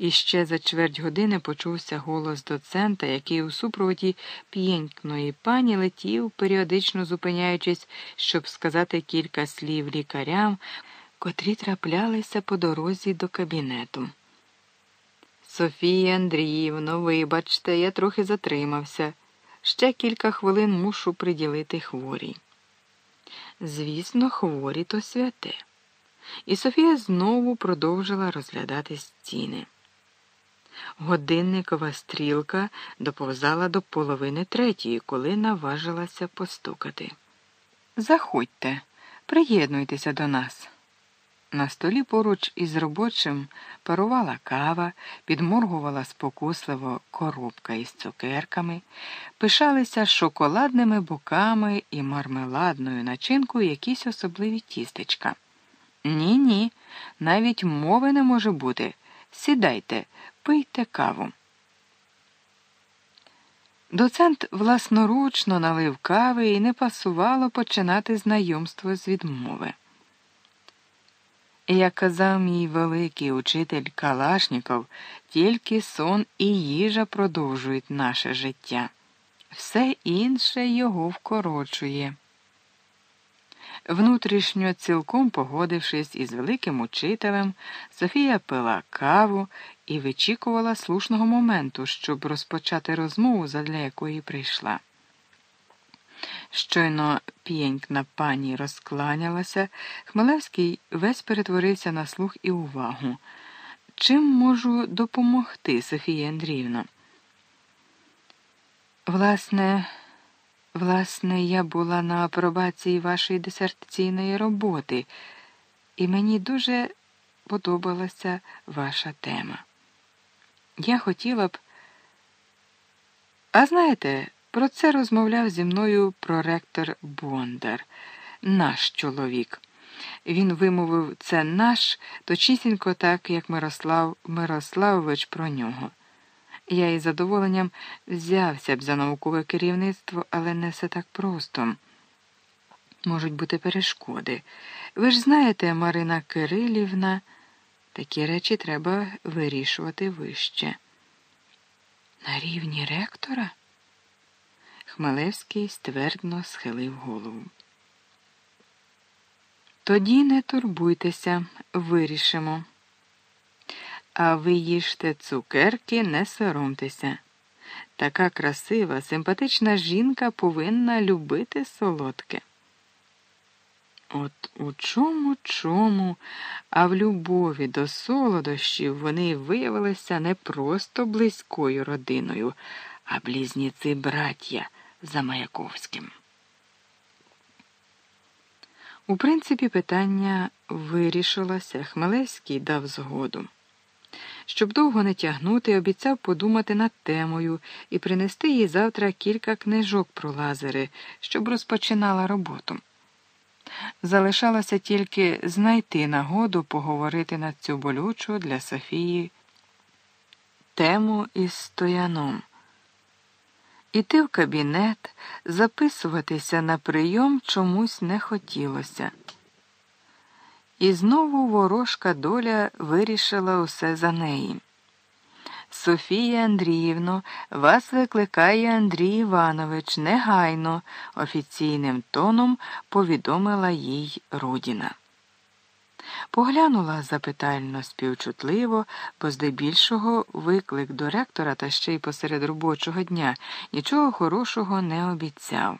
І ще за чверть години почувся голос доцента, який у супроводі п'єнькної пані летів, періодично зупиняючись, щоб сказати кілька слів лікарям, котрі траплялися по дорозі до кабінету. Софія Андріївно, вибачте, я трохи затримався. Ще кілька хвилин мушу приділити хворій. Звісно, хворі то святе. І Софія знову продовжила розглядати стіни. Годинникова стрілка доповзала до половини третьої, коли наважилася постукати. Заходьте, приєднуйтеся до нас. На столі поруч із робочим парувала кава, підморгувала спокусливо коробка із цукерками, пишалися шоколадними боками і мармеладною начинкою якісь особливі тістечка. Ні, ні, навіть мови не може бути. Сідайте, пийте каву. Доцент власноручно налив кави і не пасувало починати знайомство з відмови. Як казав мій великий учитель Калашніков, тільки сон і їжа продовжують наше життя, все інше його вкорочує. Внутрішньо цілком погодившись із великим учителем, Софія пила каву і вичікувала слушного моменту, щоб розпочати розмову, задля якої прийшла. Щойно п'єнькна пані розкланялася, Хмелевський весь перетворився на слух і увагу. Чим можу допомогти, Софія Андріївна? Власне, власне, я була на апробації вашої дисертаційної роботи, і мені дуже подобалася ваша тема. Я хотіла б. А знаєте, про це розмовляв зі мною проректор Бондар, наш чоловік. Він вимовив це наш точісінько так, як Мирослав Мирославович про нього. Я із задоволенням взявся б за наукове керівництво, але не все так просто. Можуть бути перешкоди. Ви ж знаєте, Марина Кирилівна, такі речі треба вирішувати вище. На рівні ректора? Хмелевський ствердно схилив голову. Тоді не турбуйтеся, вирішимо. А ви їжте цукерки, не соромтеся. Така красива, симпатична жінка повинна любити солодке. От у чому чому, а в любові до солодощів вони виявилися не просто близькою родиною, а близніці браття за Маяковським. У принципі, питання вирішилося, Хмелевський дав згоду. Щоб довго не тягнути, обіцяв подумати над темою і принести їй завтра кілька книжок про лазери, щоб розпочинала роботу. Залишалося тільки знайти нагоду поговорити над цю болючу для Софії тему із стояном. Іти в кабінет, записуватися на прийом чомусь не хотілося. І знову ворожка доля вирішила усе за неї. Софія Андріївно, вас викликає Андрій Іванович негайно, офіційним тоном повідомила їй Рудіна. Поглянула запитально співчутливо, бо здебільшого виклик до ректора та ще й посеред робочого дня нічого хорошого не обіцяв.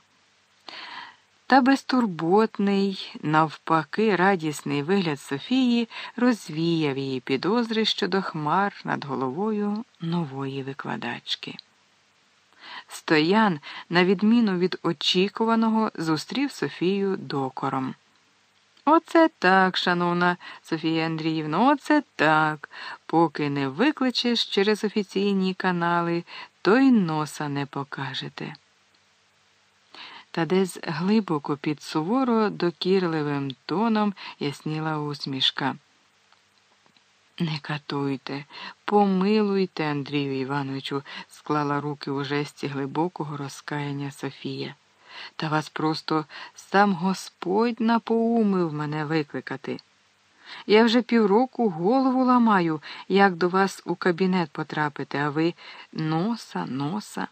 Та безтурботний, навпаки, радісний вигляд Софії розвіяв її підозри щодо хмар над головою нової викладачки. Стоян, на відміну від очікуваного, зустрів Софію докором. Оце так, шановна Софія Андріївна, оце так. Поки не викличеш через офіційні канали, то й носа не покажете. Та десь глибоко під суворо докірливим тоном ясніла усмішка. Не катуйте, помилуйте, Андрію Івановичу, склала руки у жесті глибокого розкаяння Софія. Та вас просто сам Господь напоумив мене викликати. Я вже півроку голову ламаю, як до вас у кабінет потрапити, а ви носа, носа.